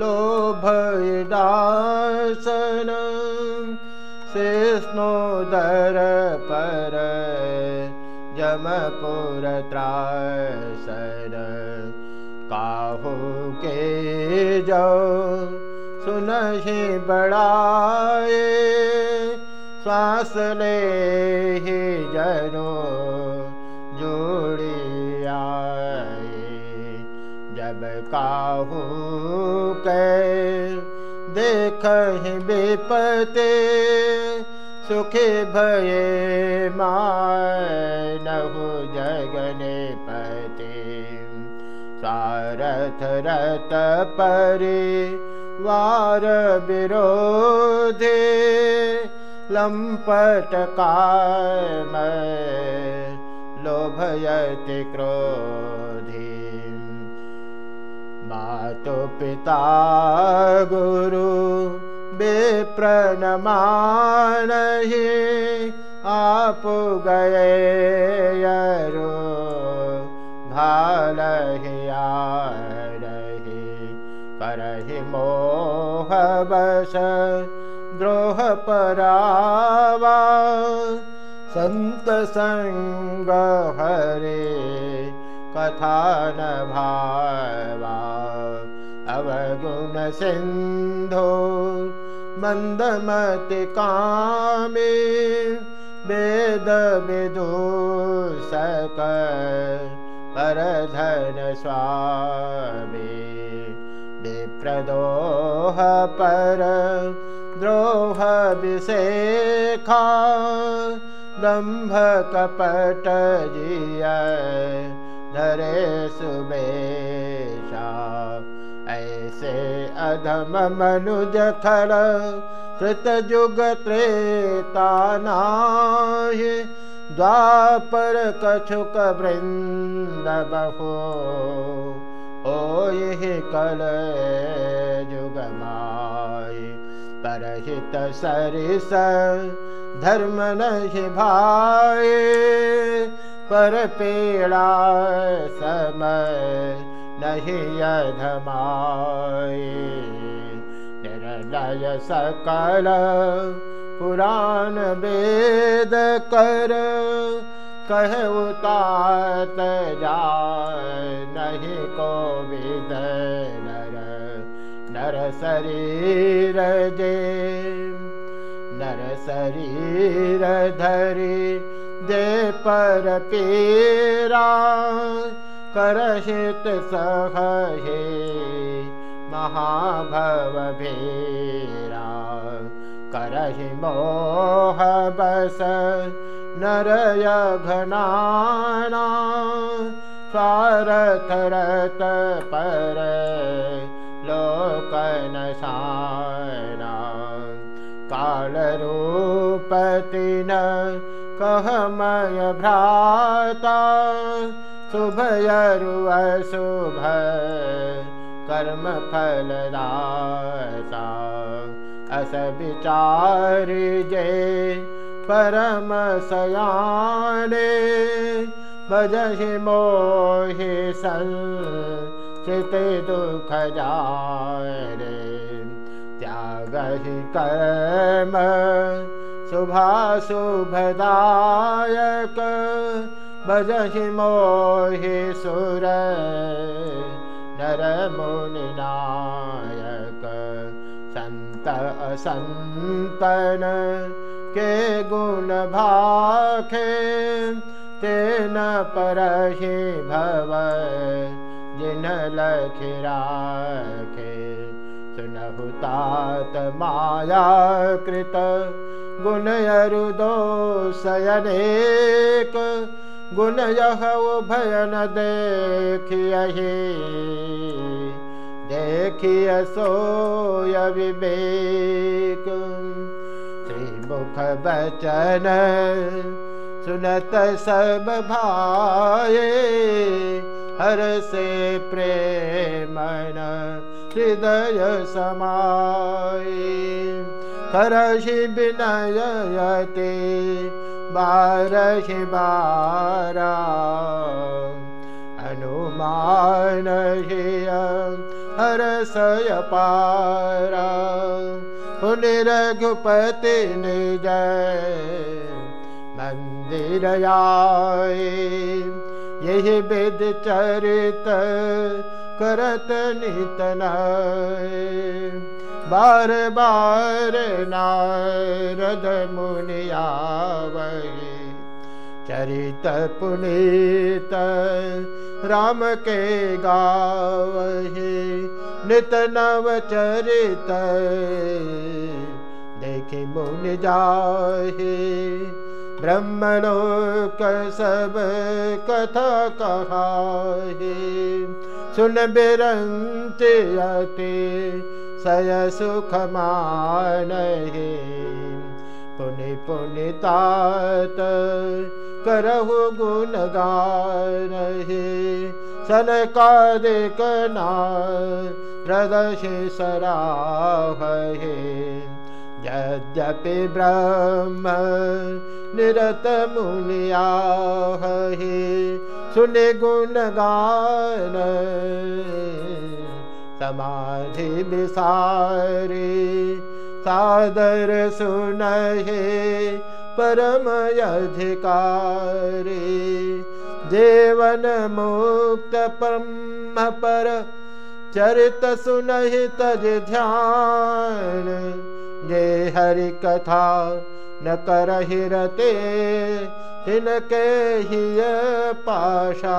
लोभय दासन शेष्णोदर पर जमपुर त्रासन काहू के जो सुनहि बड़ाए श्वास ले जनो काहू के देख बेपते सुखी भये माय नहु जगने पते सारथ रत परि वार विरोधे लम्पटकाम लोभयति क्रोधि मातु पिता गुरु बेप्रणमानहि आप गए यरो भालहि आरहि करहि मोहवश द्रोह परावा संत संग हरे कथा न भावा अवगुण सिंधो मन्दमति कामे वेद विदूषक परधन स्वामी विप्रदोह पर द्रोह विषेखा दम्भ कपट जिय धरे सुबेशा ऐसे अधम मनुज खर कृत जुग त्रेता नाहि द्वापर कछुक वृंद बहो। ओ यही कल जुगमाय परहित सरिस धर्म नहि भाई पेड़ा समय नहीं अधमाए। निर्णय सकल पुराण वेद कर कह उतात जाय नहीं को विद नर नर शरीर जे नर शरीर धरी पर पीरा करहित सहे महाभव भेरा। करहि मोह बस नरय घनाना स्वारथ रत पर लोकन सारा कालरूपति न कहमय भ्राता शुभयरु अशुभ कर्म फलदाता। अस विचारि जे परम सयाने भजहि मोहि सन् चित दुख जारे त्यागहि कर्म शुभाशुभदायक। भजहि मोहि सुर नर मुनिनायक सन्त असन्तन के गुण भाखे तेन परहि भव जिन लखिराखे सुनहुतात माया कृत गुणयरुदोषयनेक गुणयः उभयन देखियहि देखिय सोय विवेक। श्रीमुख बचन सुनत सब भाये हर से प्रेमन हृदय समाय करहि विनयते बारहि बारा। पावन हरसय पारा। पुनि रघुपति निज आए। यही विद चरित करत नितन बार बार नारद मुनिया चरित पुनीत राम के गावहे। नित नव चरित देखि मुन जाहे। ब्रह्मलोक सब कथा कहाहे। सुन बिरंत अति सय सुख मानहे पुनि पुनितात करहु गुण गानहि सन कादिकना प्रदशि सराहे यद्यपि ब्रह्म निरत मुनिया सुनि गुण गान विसारी सादर सुनहे परम मुक्त ब्रह्म पर चरित सुनहि तज ध्यान। जे हरि कथा न करहि रते तिनके ही पाषाण